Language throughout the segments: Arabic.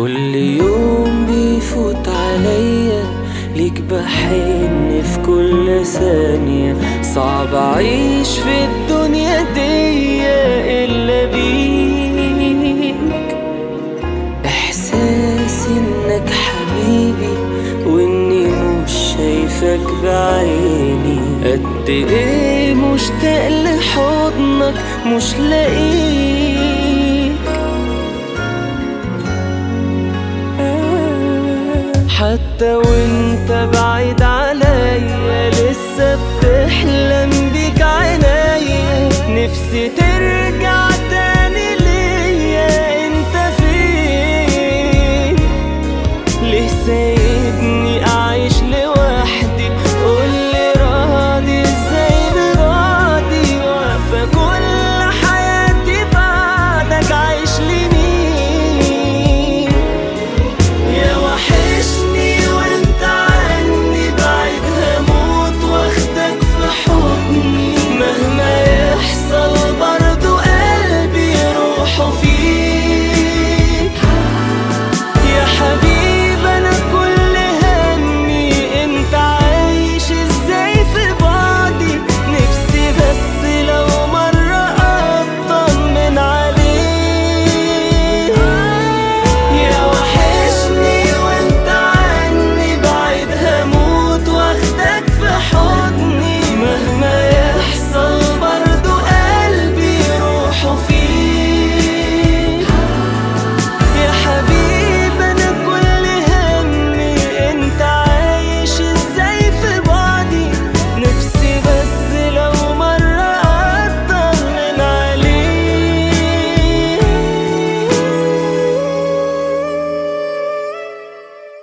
كل يوم بيفوت عليا ليك بحن في كل ثانية. صعب أعيش في الدنيا دي إلا بيك. إحساسي إنك حبيبي وإني مش شايفك بعيني. قد إيه مشتاق لحضنك مش لاقيك حتى وانت بعيد عليا لسه بتحلم بيك عينيا نفسي ترجع تاني ليا انت فين؟ ليه سايبني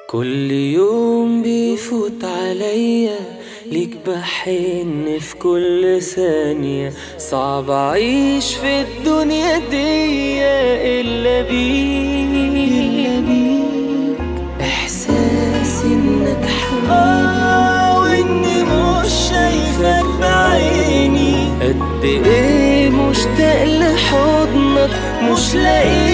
كل يوم بيفوت عليا ليك بحن في كل ثانية. صعب أعيش في الدنيا دي إلا بيك. إحساسي إنك حبيبي وإني مش شايفك بعيني. قد إيه مشتاق لحضنك مش لاقيك